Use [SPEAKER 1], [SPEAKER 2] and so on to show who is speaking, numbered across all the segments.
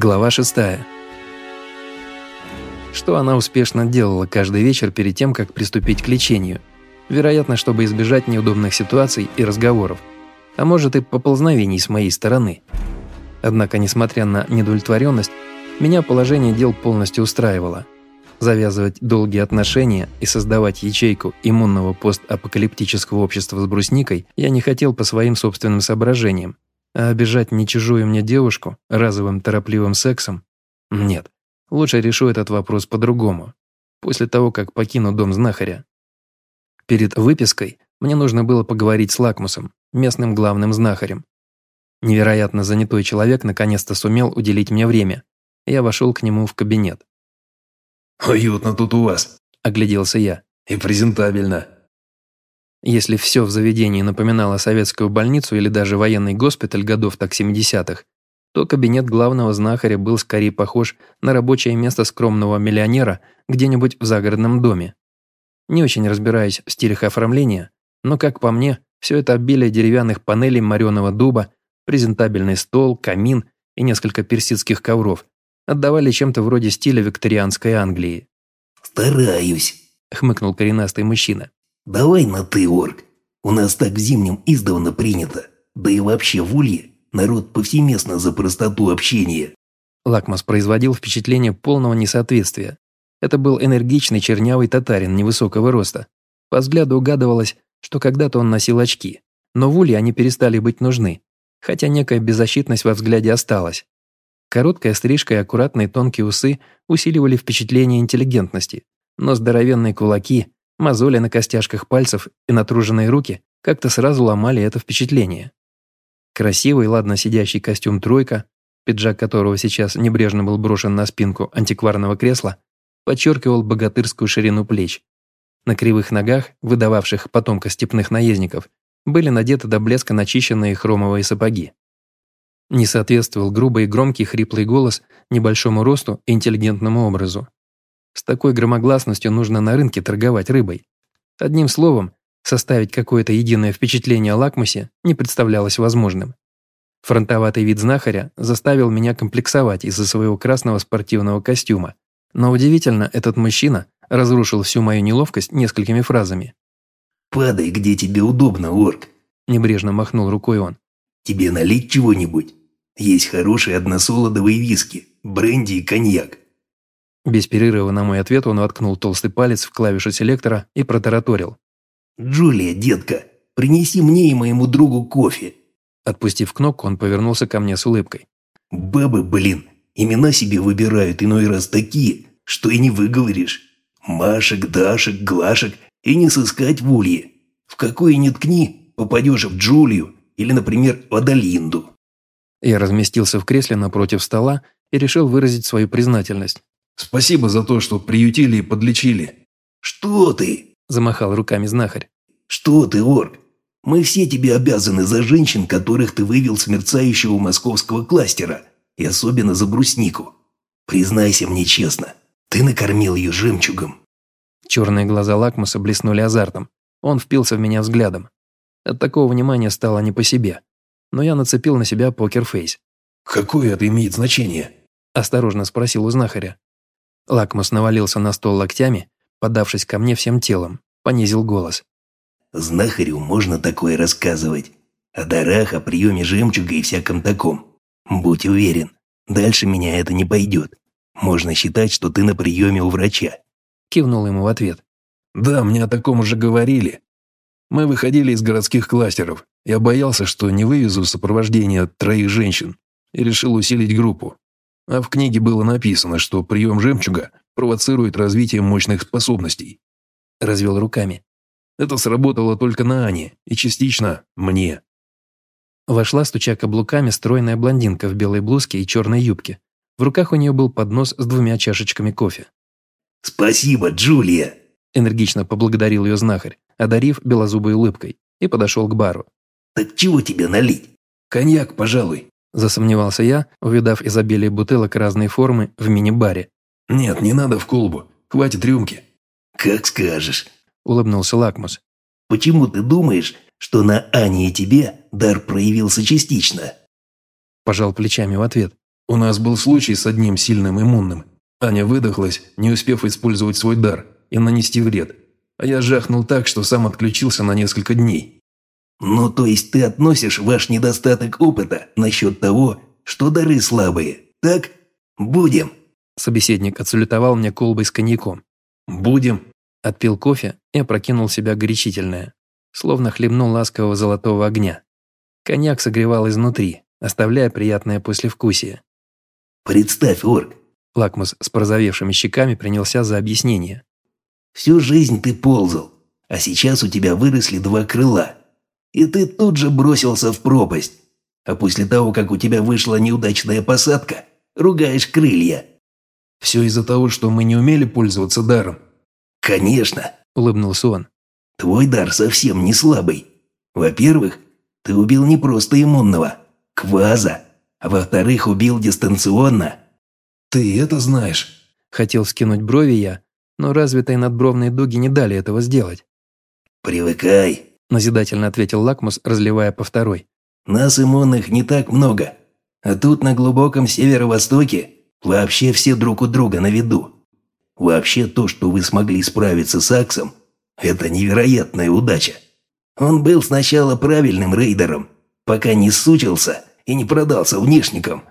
[SPEAKER 1] Глава 6. Что она успешно делала каждый вечер перед тем, как приступить к лечению? Вероятно, чтобы избежать неудобных ситуаций и разговоров, а может и поползновений с моей стороны. Однако, несмотря на недовлетворенность, меня положение дел полностью устраивало. Завязывать долгие отношения и создавать ячейку иммунного постапокалиптического общества с брусникой я не хотел по своим собственным соображениям, а обижать не чужую мне девушку разовым торопливым сексом? Нет. Лучше решу этот вопрос по-другому. После того, как покину дом знахаря. Перед выпиской мне нужно было поговорить с Лакмусом, местным главным знахарем. Невероятно занятой человек наконец-то сумел уделить мне время. Я вошел к нему в кабинет.
[SPEAKER 2] «Уютно тут у вас», –
[SPEAKER 1] огляделся я.
[SPEAKER 2] «И презентабельно».
[SPEAKER 1] Если все в заведении напоминало советскую больницу или даже военный госпиталь годов так 70-х, то кабинет главного знахаря был скорее похож на рабочее место скромного миллионера где-нибудь в загородном доме. Не очень разбираясь в стилях оформления, но, как по мне, все это обилие деревянных панелей мореного дуба, презентабельный стол, камин и несколько персидских ковров отдавали чем-то вроде стиля викторианской Англии.
[SPEAKER 3] «Стараюсь», —
[SPEAKER 1] хмыкнул коренастый мужчина.
[SPEAKER 3] «Давай на «ты», орк. У нас так в зимнем издавна принято. Да и вообще в Улье народ повсеместно за простоту общения».
[SPEAKER 1] Лакмус производил впечатление полного несоответствия. Это был энергичный чернявый татарин невысокого роста. По взгляду угадывалось, что когда-то он носил очки, но в Улье они перестали быть нужны, хотя некая беззащитность во взгляде осталась. Короткая стрижка и аккуратные тонкие усы усиливали впечатление интеллигентности, но здоровенные кулаки Мозоли на костяшках пальцев и натруженные руки как-то сразу ломали это впечатление. Красивый, ладно сидящий костюм «тройка», пиджак которого сейчас небрежно был брошен на спинку антикварного кресла, подчеркивал богатырскую ширину плеч. На кривых ногах, выдававших потомка степных наездников, были надеты до блеска начищенные хромовые сапоги. Не соответствовал грубый громкий хриплый голос небольшому росту и интеллигентному образу. С такой громогласностью нужно на рынке торговать рыбой. Одним словом, составить какое-то единое впечатление о лакмусе не представлялось возможным. Фронтоватый вид знахаря заставил меня комплексовать из-за своего красного спортивного костюма. Но удивительно, этот мужчина разрушил всю мою неловкость несколькими фразами.
[SPEAKER 3] «Падай, где тебе удобно, орк», –
[SPEAKER 1] небрежно махнул рукой он.
[SPEAKER 3] «Тебе налить чего-нибудь? Есть хорошие односолодовые виски, бренди и коньяк.
[SPEAKER 1] Без перерыва на мой ответ он воткнул толстый палец в клавишу селектора и протараторил.
[SPEAKER 3] «Джулия, детка, принеси мне и моему другу кофе».
[SPEAKER 1] Отпустив кнопку, он повернулся ко мне с улыбкой.
[SPEAKER 3] «Бабы, блин, имена себе выбирают иной раз такие, что и не выговоришь. Машек, Дашек, Глашек и не сыскать в улье. В какой ни ткни, попадешь в Джулию или, например, в Адалинду».
[SPEAKER 1] Я разместился в кресле напротив стола и решил выразить свою признательность.
[SPEAKER 2] Спасибо за то, что приютили и подлечили».
[SPEAKER 3] «Что ты?»
[SPEAKER 1] – замахал руками знахарь.
[SPEAKER 3] «Что ты, орк? Мы все тебе обязаны за женщин, которых ты вывел с мерцающего московского кластера, и особенно за бруснику. Признайся мне честно, ты накормил ее жемчугом».
[SPEAKER 1] Черные глаза Лакмуса блеснули азартом. Он впился в меня взглядом. От такого внимания стало не по себе. Но я нацепил на себя покерфейс.
[SPEAKER 2] «Какое это имеет значение?»
[SPEAKER 1] – осторожно спросил у знахаря. Лакмус навалился на стол локтями, подавшись ко мне всем телом, понизил голос.
[SPEAKER 3] «Знахарю можно такое рассказывать. О дарах, о приеме жемчуга и всяком таком. Будь уверен, дальше меня это не пойдет. Можно считать, что ты на приеме у врача».
[SPEAKER 1] Кивнул ему в ответ.
[SPEAKER 2] «Да, мне о таком уже говорили. Мы выходили из городских кластеров. Я боялся, что не вывезу сопровождение троих женщин и решил усилить группу. А в книге было написано, что прием жемчуга провоцирует развитие мощных способностей.
[SPEAKER 1] Развел руками.
[SPEAKER 2] Это сработало только на Ане и частично мне.
[SPEAKER 1] Вошла, стуча каблуками, стройная блондинка в белой блузке и черной юбке. В руках у нее был поднос с двумя чашечками кофе.
[SPEAKER 3] «Спасибо, Джулия!»
[SPEAKER 1] Энергично поблагодарил ее знахарь, одарив белозубой улыбкой, и подошел к бару.
[SPEAKER 3] «Так чего тебе налить?»
[SPEAKER 2] «Коньяк, пожалуй»,
[SPEAKER 1] Засомневался я, увидав изобилие бутылок разной формы в мини-баре.
[SPEAKER 2] «Нет, не надо в колбу. Хватит рюмки».
[SPEAKER 3] «Как скажешь», –
[SPEAKER 1] улыбнулся Лакмус.
[SPEAKER 3] «Почему ты думаешь, что на Ане и тебе дар проявился частично?»
[SPEAKER 1] Пожал плечами в ответ.
[SPEAKER 2] У нас был случай с одним сильным иммунным. Аня выдохлась, не успев использовать свой дар и нанести вред. А я жахнул так, что сам отключился на несколько дней.
[SPEAKER 3] Ну, то есть ты относишь ваш недостаток опыта насчет того, что дары слабые, так? Будем.
[SPEAKER 1] Собеседник отсалютовал мне колбой с коньяком.
[SPEAKER 2] Будем.
[SPEAKER 1] Отпил кофе и опрокинул себя горячительное. Словно хлебнул ласкового золотого огня. Коньяк согревал изнутри, оставляя приятное послевкусие.
[SPEAKER 3] Представь, Орк.
[SPEAKER 1] Лакмус с порозовевшими щеками принялся за объяснение.
[SPEAKER 3] Всю жизнь ты ползал, а сейчас у тебя выросли два крыла. И ты тут же бросился в пропасть. А после того, как у тебя вышла неудачная посадка, ругаешь крылья.
[SPEAKER 2] Все из-за того, что мы не умели пользоваться даром.
[SPEAKER 3] Конечно,
[SPEAKER 1] улыбнулся он.
[SPEAKER 3] Твой дар совсем не слабый. Во-первых, ты убил не просто иммунного, кваза, а во-вторых, убил дистанционно.
[SPEAKER 2] Ты это знаешь?
[SPEAKER 1] Хотел скинуть брови я, но развитые надбровные дуги не дали этого сделать.
[SPEAKER 3] «Привыкай», –
[SPEAKER 1] назидательно ответил Лакмус, разливая по второй.
[SPEAKER 3] «Нас иммунных не так много, а тут на глубоком северо-востоке вообще все друг у друга на виду. Вообще то, что вы смогли справиться с Аксом, это невероятная удача. Он был сначала правильным рейдером, пока не сучился и не продался внешникам.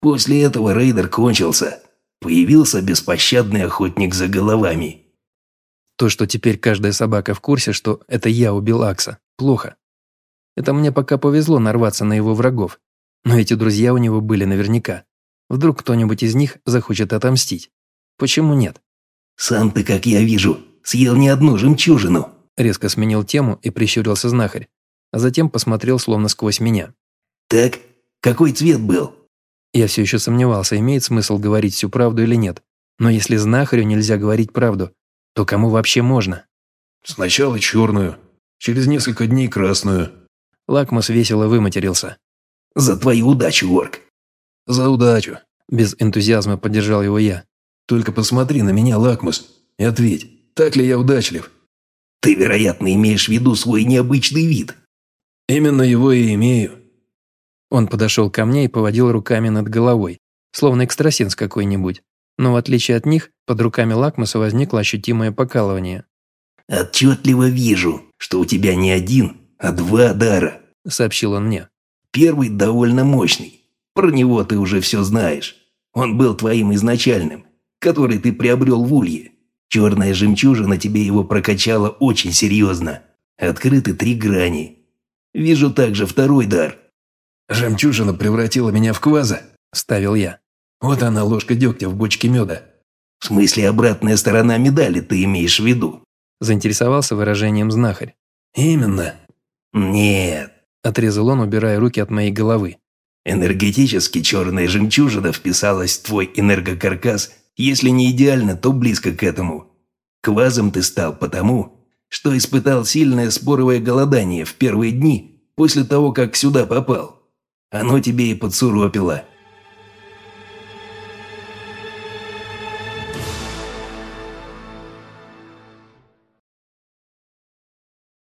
[SPEAKER 3] После этого рейдер кончился, появился беспощадный охотник за головами.
[SPEAKER 1] То, что теперь каждая собака в курсе, что это я убил Акса, плохо. Это мне пока повезло нарваться на его врагов. Но эти друзья у него были наверняка. Вдруг кто-нибудь из них захочет отомстить. Почему нет?
[SPEAKER 3] «Сам ты, как я вижу, съел не одну жемчужину»,
[SPEAKER 1] резко сменил тему и прищурился знахарь, а затем посмотрел словно сквозь меня.
[SPEAKER 3] «Так, какой цвет был?»
[SPEAKER 1] Я все еще сомневался, имеет смысл говорить всю правду или нет. Но если знахарю нельзя говорить правду, то кому вообще можно?
[SPEAKER 2] Сначала черную, через несколько дней красную.
[SPEAKER 1] Лакмус весело выматерился.
[SPEAKER 3] За твою удачу, Орк.
[SPEAKER 2] За удачу.
[SPEAKER 1] Без энтузиазма поддержал его я.
[SPEAKER 2] Только посмотри на меня, Лакмус, и ответь, так ли я удачлив?
[SPEAKER 3] Ты, вероятно, имеешь в виду свой необычный вид.
[SPEAKER 2] Именно его и имею.
[SPEAKER 1] Он подошел ко мне и поводил руками над головой, словно экстрасенс какой-нибудь. Но в отличие от них, под руками Лакмуса возникло ощутимое покалывание.
[SPEAKER 3] «Отчетливо вижу, что у тебя не один, а два дара», –
[SPEAKER 1] сообщил он мне.
[SPEAKER 3] «Первый довольно мощный. Про него ты уже все знаешь. Он был твоим изначальным, который ты приобрел в Улье. Черная жемчужина тебе его прокачала очень серьезно. Открыты три грани. Вижу также второй дар –
[SPEAKER 2] «Жемчужина превратила меня в кваза», – ставил я. «Вот она, ложка дегтя в бочке меда».
[SPEAKER 3] «В смысле, обратная сторона медали ты имеешь в виду?»
[SPEAKER 1] – заинтересовался выражением знахарь.
[SPEAKER 2] «Именно».
[SPEAKER 3] «Нет», –
[SPEAKER 1] отрезал он, убирая руки от моей головы.
[SPEAKER 3] «Энергетически черная жемчужина вписалась в твой энергокаркас, если не идеально, то близко к этому. Квазом ты стал потому, что испытал сильное споровое голодание в первые дни после того, как сюда попал. Оно тебе и подсуропило.